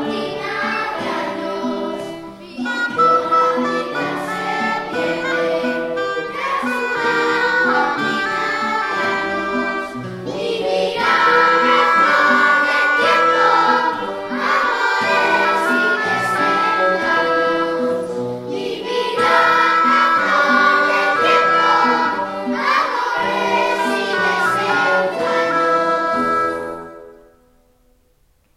Amen.